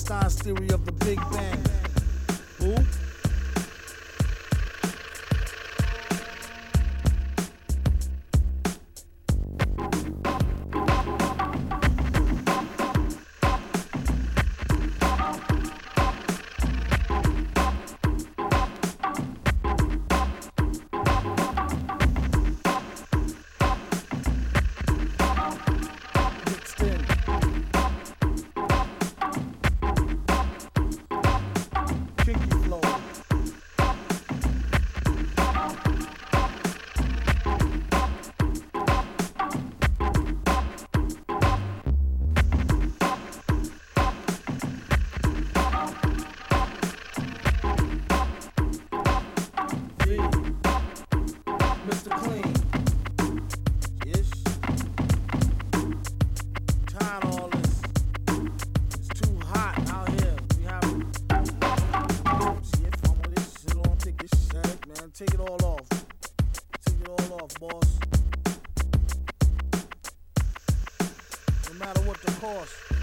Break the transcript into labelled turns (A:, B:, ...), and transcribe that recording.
A: Einstein's theory of the Big Bang. Who? Take it all off. Take it all off, boss. No matter what the cost.